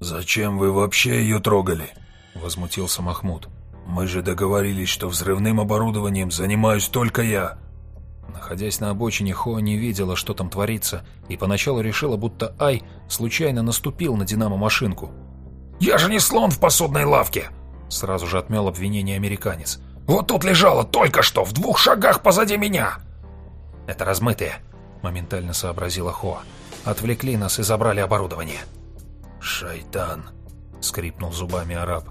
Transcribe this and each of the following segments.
«Зачем вы вообще ее трогали?» — возмутился Махмуд. «Мы же договорились, что взрывным оборудованием занимаюсь только я». Находясь на обочине, Хо не видела, что там творится, и поначалу решила, будто Ай случайно наступил на динамо-машинку. «Я же не слон в посудной лавке!» Сразу же отмел обвинение американец. «Вот тут лежало только что, в двух шагах позади меня!» «Это размытые», — моментально сообразила Хо. «Отвлекли нас и забрали оборудование». «Шайтан!» — скрипнул зубами араб.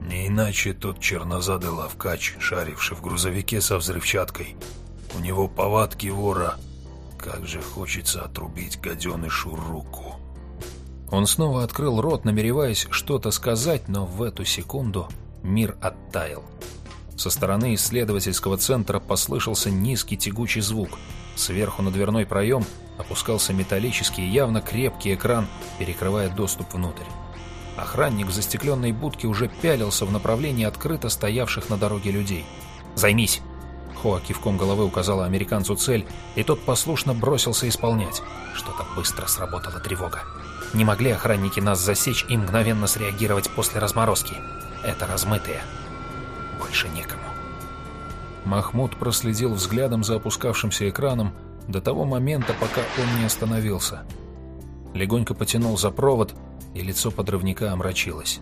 «Не иначе тот чернозадый лавкач, шаривший в грузовике со взрывчаткой. У него повадки вора. Как же хочется отрубить гаденышу руку!» Он снова открыл рот, намереваясь что-то сказать, но в эту секунду мир оттаял. Со стороны исследовательского центра послышался низкий тягучий звук. Сверху на дверной проем опускался металлический, явно крепкий экран, перекрывая доступ внутрь. Охранник в застекленной будке уже пялился в направлении открыто стоявших на дороге людей. «Займись!» Хоа кивком головы указала американцу цель, и тот послушно бросился исполнять. Что-то быстро сработала тревога. Не могли охранники нас засечь и мгновенно среагировать после разморозки. Это размытые. Больше некому. Махмуд проследил взглядом за опускавшимся экраном до того момента, пока он не остановился. Легонько потянул за провод, и лицо подрывника омрачилось.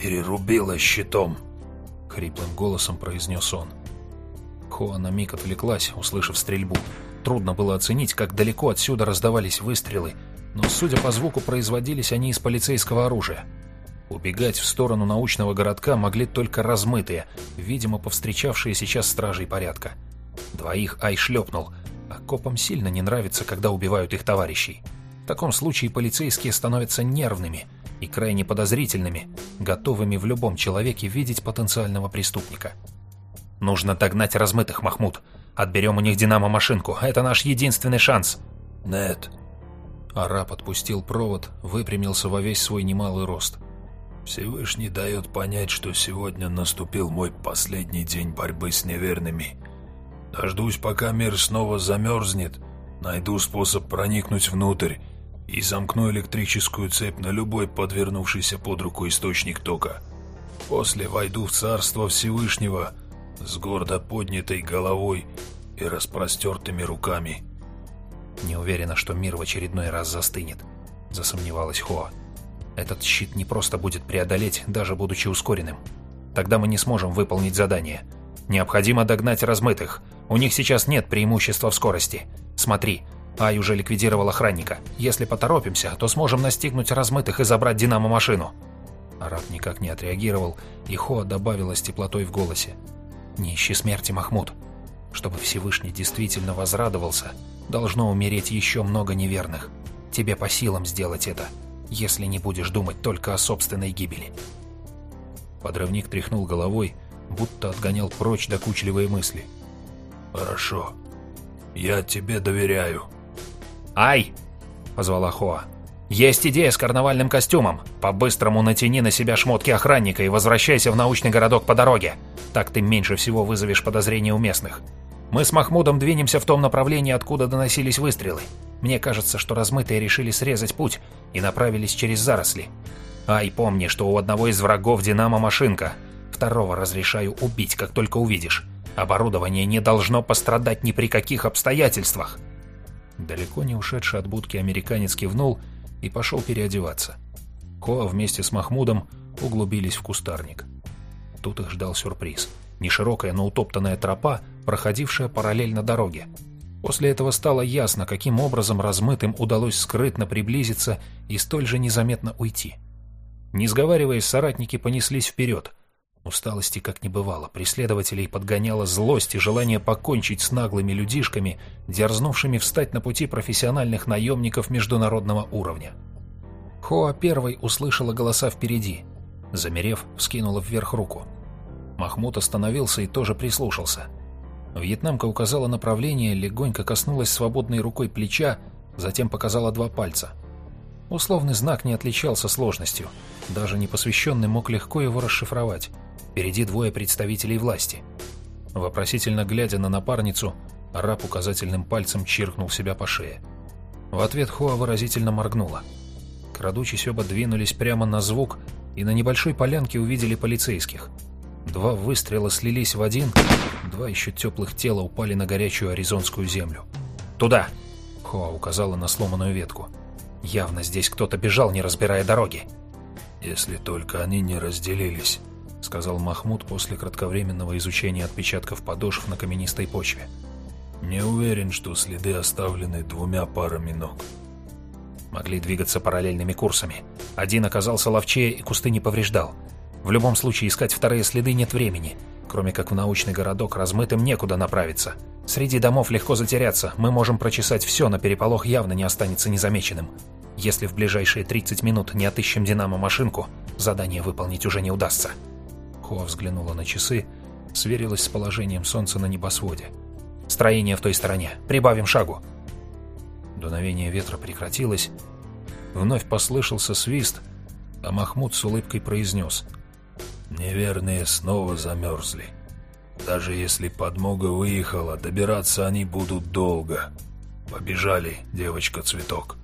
«Перерубило щитом», — хриплым голосом произнес он. Хоа на миг отвлеклась, услышав стрельбу. Трудно было оценить, как далеко отсюда раздавались выстрелы, но, судя по звуку, производились они из полицейского оружия. Убегать в сторону научного городка могли только размытые, видимо, повстречавшие сейчас стражей порядка. Двоих Ай шлепнул, копам сильно не нравится, когда убивают их товарищей. В таком случае полицейские становятся нервными и крайне подозрительными, готовыми в любом человеке видеть потенциального преступника. «Нужно догнать размытых, Махмуд. Отберем у них динамо-машинку. Это наш единственный шанс». «Нет». Араб отпустил провод, выпрямился во весь свой немалый рост. «Всевышний дает понять, что сегодня наступил мой последний день борьбы с неверными. Дождусь, пока мир снова замерзнет, найду способ проникнуть внутрь и замкну электрическую цепь на любой подвернувшийся под руку источник тока. После войду в царство Всевышнего с гордо поднятой головой и распростертыми руками. «Не уверена, что мир в очередной раз застынет», — засомневалась Хоа. «Этот щит не просто будет преодолеть, даже будучи ускоренным. Тогда мы не сможем выполнить задание. Необходимо догнать размытых. У них сейчас нет преимущества в скорости. Смотри, Ай уже ликвидировал охранника. Если поторопимся, то сможем настигнуть размытых и забрать динамо-машину». Араб никак не отреагировал, и Хоа добавила с теплотой в голосе. «Не ищи смерти, Махмуд. Чтобы Всевышний действительно возрадовался, должно умереть еще много неверных. Тебе по силам сделать это, если не будешь думать только о собственной гибели». Подрывник тряхнул головой, будто отгонял прочь докучливые мысли. «Хорошо. Я тебе доверяю». «Ай!» — позвала Хоа. «Есть идея с карнавальным костюмом. По-быстрому натяни на себя шмотки охранника и возвращайся в научный городок по дороге. Так ты меньше всего вызовешь подозрения у местных. Мы с Махмудом двинемся в том направлении, откуда доносились выстрелы. Мне кажется, что размытые решили срезать путь и направились через заросли. Ай, помни, что у одного из врагов динамо-машинка. Второго разрешаю убить, как только увидишь. Оборудование не должно пострадать ни при каких обстоятельствах. Далеко не ушедший от будки американец кивнул и пошел переодеваться. Коа вместе с Махмудом углубились в кустарник. Тут их ждал сюрприз. Неширокая, но утоптанная тропа, проходившая параллельно дороге. После этого стало ясно, каким образом размытым удалось скрытно приблизиться и столь же незаметно уйти. Не сговариваясь, соратники понеслись вперед. Усталости как не бывало, преследователей подгоняла злость и желание покончить с наглыми людишками, дерзнувшими встать на пути профессиональных наемников международного уровня. Хоа первой услышала голоса впереди. Замерев, вскинула вверх руку. Махмуд остановился и тоже прислушался. Вьетнамка указала направление, легонько коснулась свободной рукой плеча, затем показала два пальца. Условный знак не отличался сложностью. Даже непосвященный мог легко его расшифровать. Впереди двое представителей власти. Вопросительно глядя на напарницу, араб указательным пальцем чиркнул себя по шее. В ответ Хуа выразительно моргнула. Крадучись оба двинулись прямо на звук и на небольшой полянке увидели полицейских. Два выстрела слились в один, два еще теплых тела упали на горячую аризонскую землю. «Туда!» — Хоа указала на сломанную ветку. «Явно здесь кто-то бежал, не разбирая дороги». «Если только они не разделились», — сказал Махмуд после кратковременного изучения отпечатков подошв на каменистой почве. «Не уверен, что следы оставлены двумя парами ног». Могли двигаться параллельными курсами. Один оказался ловчее и кусты не повреждал. В любом случае искать вторые следы нет времени. Кроме как в научный городок размытым некуда направиться. Среди домов легко затеряться, мы можем прочесать все, но переполох явно не останется незамеченным. Если в ближайшие 30 минут не отыщем динамо-машинку, задание выполнить уже не удастся. Хоа взглянула на часы, сверилась с положением солнца на небосводе. «Строение в той стороне. Прибавим шагу». Дуновение ветра прекратилось. Вновь послышался свист, а Махмуд с улыбкой произнес. «Неверные снова замерзли. Даже если подмога выехала, добираться они будут долго. Побежали, девочка-цветок».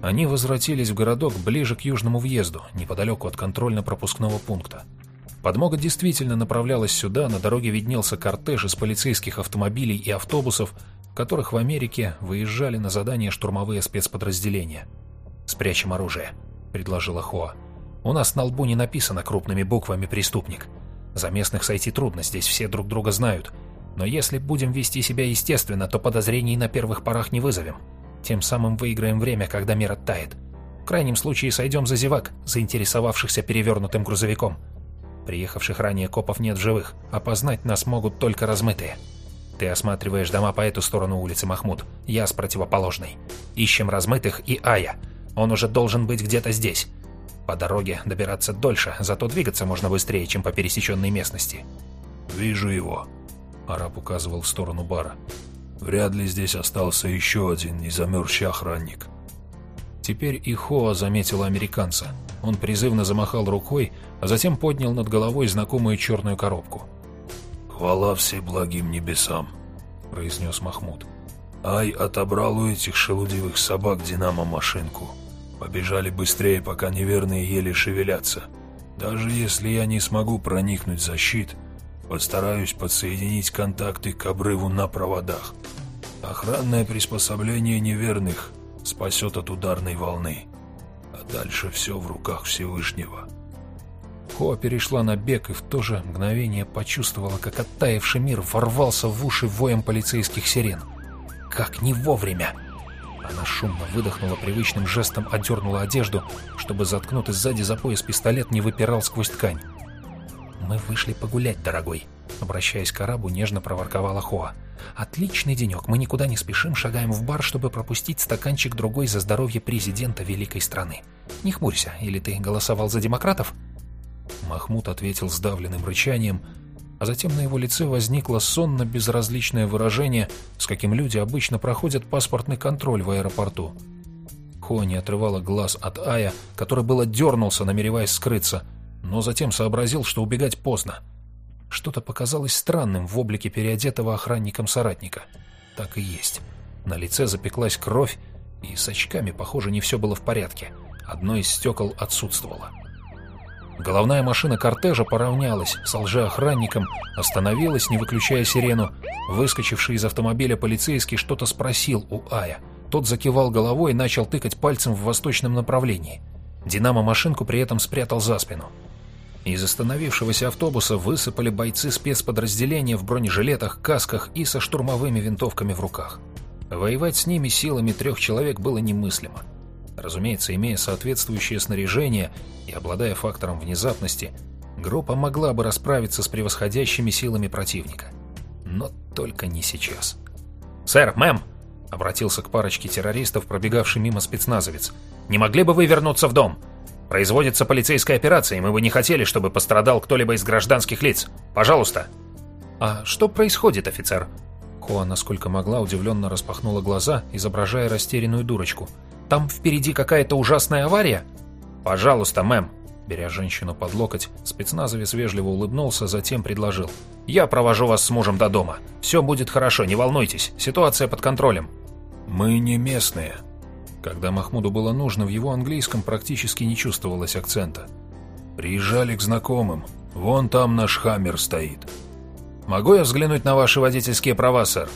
Они возвратились в городок ближе к южному въезду, неподалеку от контрольно-пропускного пункта. Подмога действительно направлялась сюда, на дороге виднелся кортеж из полицейских автомобилей и автобусов, которых в Америке выезжали на задание штурмовые спецподразделения. «Спрячем оружие», — предложила Хоа. «У нас на лбу не написано крупными буквами «преступник». За местных сойти трудно, здесь все друг друга знают. Но если будем вести себя естественно, то подозрений на первых порах не вызовем. Тем самым выиграем время, когда мир оттает. В крайнем случае сойдем за зевак, заинтересовавшихся перевернутым грузовиком. Приехавших ранее копов нет в живых, опознать нас могут только размытые. Ты осматриваешь дома по эту сторону улицы, Махмуд. Я с противоположной. Ищем размытых и Ая. Он уже должен быть где-то здесь. По дороге добираться дольше, зато двигаться можно быстрее, чем по пересеченной местности. «Вижу его», — араб указывал в сторону бара. Вряд ли здесь остался еще один незамерзший охранник. Теперь и Хоа заметил американца. Он призывно замахал рукой, а затем поднял над головой знакомую черную коробку. «Хвала всеблагим небесам», — произнес Махмуд. «Ай отобрал у этих шелудивых собак динамо-машинку. Побежали быстрее, пока неверные еле шевелятся. Даже если я не смогу проникнуть за щит, — Постараюсь подсоединить контакты к обрыву на проводах. Охранное приспособление неверных спасет от ударной волны. А дальше все в руках Всевышнего. Хо перешла на бег и в то же мгновение почувствовала, как оттаивший мир ворвался в уши воем полицейских сирен. Как не вовремя! Она шумно выдохнула привычным жестом, одернула одежду, чтобы заткнутый сзади за пояс пистолет не выпирал сквозь ткань. «Мы вышли погулять, дорогой», — обращаясь к арабу, нежно проворковала Хоа. «Отличный денек. Мы никуда не спешим, шагаем в бар, чтобы пропустить стаканчик другой за здоровье президента великой страны. Не хмурься, или ты голосовал за демократов?» Махмуд ответил сдавленным рычанием, а затем на его лице возникло сонно-безразличное выражение, с каким люди обычно проходят паспортный контроль в аэропорту. Хо не отрывала глаз от Ая, который было дернулся, намереваясь скрыться — но затем сообразил, что убегать поздно. Что-то показалось странным в облике переодетого охранником соратника. Так и есть. На лице запеклась кровь, и с очками, похоже, не все было в порядке. Одно из стекол отсутствовало. Головная машина кортежа поравнялась с лжеохранником, остановилась, не выключая сирену. Выскочивший из автомобиля полицейский что-то спросил у Ая. Тот закивал головой и начал тыкать пальцем в восточном направлении. Динамо-машинку при этом спрятал за спину. Из остановившегося автобуса высыпали бойцы спецподразделения в бронежилетах, касках и со штурмовыми винтовками в руках. Воевать с ними силами трех человек было немыслимо. Разумеется, имея соответствующее снаряжение и обладая фактором внезапности, группа могла бы расправиться с превосходящими силами противника. Но только не сейчас. «Сэр, мэм!» — обратился к парочке террористов, пробегавший мимо спецназовец. «Не могли бы вы вернуться в дом? Производится полицейская операция, и мы бы не хотели, чтобы пострадал кто-либо из гражданских лиц. Пожалуйста!» «А что происходит, офицер?» Хоа, насколько могла, удивленно распахнула глаза, изображая растерянную дурочку. «Там впереди какая-то ужасная авария?» «Пожалуйста, мэм!» Беря женщину под локоть, спецназовец вежливо улыбнулся, затем предложил. «Я провожу вас с мужем до дома. Все будет хорошо, не волнуйтесь. Ситуация под контролем». «Мы не местные», Когда Махмуду было нужно, в его английском практически не чувствовалось акцента. «Приезжали к знакомым. Вон там наш хаммер стоит». «Могу я взглянуть на ваши водительские права, сэр?»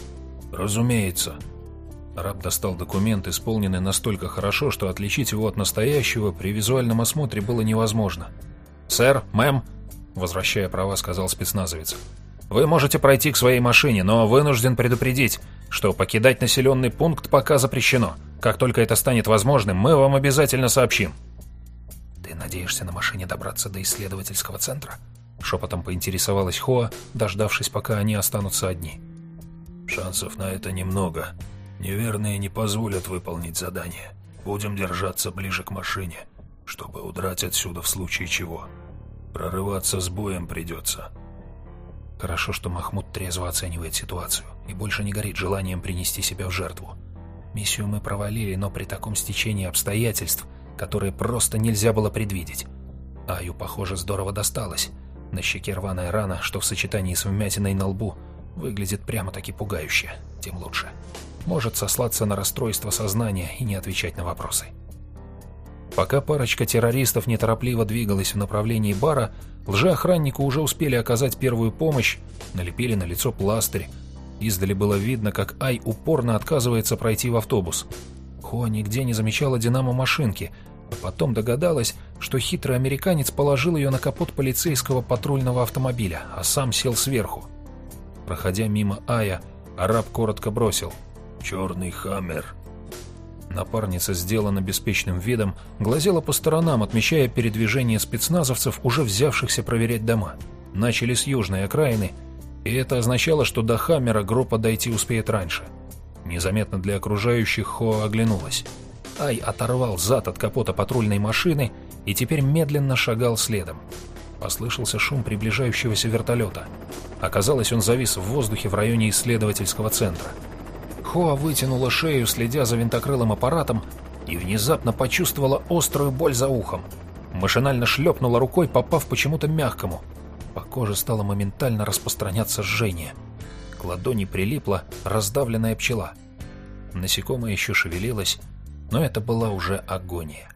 «Разумеется». Раб достал документ, исполненный настолько хорошо, что отличить его от настоящего при визуальном осмотре было невозможно. «Сэр, мэм», — возвращая права, сказал спецназовец, — «вы можете пройти к своей машине, но вынужден предупредить, что покидать населенный пункт пока запрещено. Как только это станет возможным, мы вам обязательно сообщим». «Ты надеешься на машине добраться до исследовательского центра?» Шепотом поинтересовалась Хоа, дождавшись, пока они останутся одни. «Шансов на это немного», Неверные не позволят выполнить задание. Будем держаться ближе к машине, чтобы удрать отсюда в случае чего. Прорываться с боем придется. Хорошо, что Махмуд трезво оценивает ситуацию и больше не горит желанием принести себя в жертву. Миссию мы провалили, но при таком стечении обстоятельств, которые просто нельзя было предвидеть. Аю, похоже, здорово досталось. На щеке рваная рана, что в сочетании с вмятиной на лбу выглядит прямо-таки пугающе. Тем лучше может сослаться на расстройство сознания и не отвечать на вопросы. Пока парочка террористов неторопливо двигалась в направлении бара, лжеохраннику уже успели оказать первую помощь, налепили на лицо пластырь. Издали было видно, как Ай упорно отказывается пройти в автобус. Хо нигде не замечала динамо машинки, а потом догадалась, что хитрый американец положил ее на капот полицейского патрульного автомобиля, а сам сел сверху. Проходя мимо Ая, араб коротко бросил — черный хаммер». Напарница, сделана беспечным видом, глазела по сторонам, отмечая передвижение спецназовцев, уже взявшихся проверять дома. Начали с южной окраины, и это означало, что до Хаммера группа дойти успеет раньше. Незаметно для окружающих Хо оглянулась. Ай оторвал зад от капота патрульной машины и теперь медленно шагал следом. Послышался шум приближающегося вертолета. Оказалось, он завис в воздухе в районе исследовательского центра. Хоа вытянула шею, следя за винтокрылым аппаратом, и внезапно почувствовала острую боль за ухом. Машинально шлепнула рукой, попав почему-то мягкому. Коже стало моментально распространяться жжение. К ладони прилипла раздавленная пчела. Насекомое еще шевелилось, но это была уже агония.